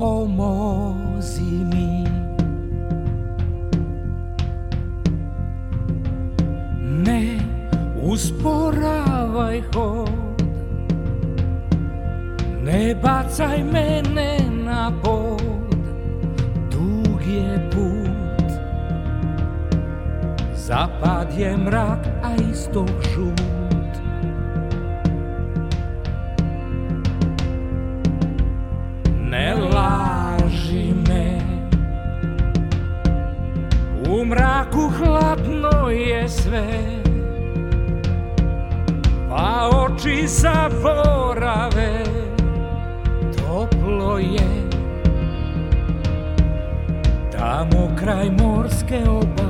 pomôzi mi. Ne usporavaj chod, ne bacaj mene na bod, dug je put. Zapad je mrak, a istok šum, je sve. Pa oči zaborave Toplo je. Tamo kraj morske obale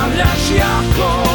Stawiasz jako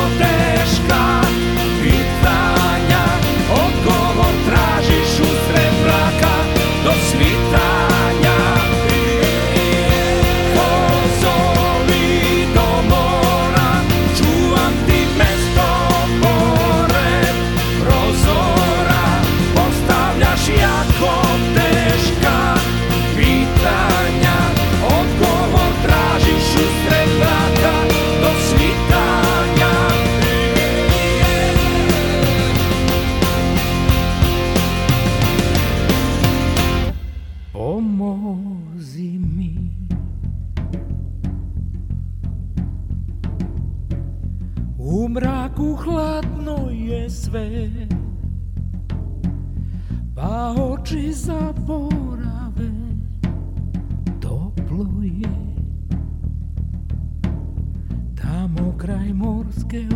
U mraku hladno je sve Pa oči zaborave Toplo je. Tamo kraj morske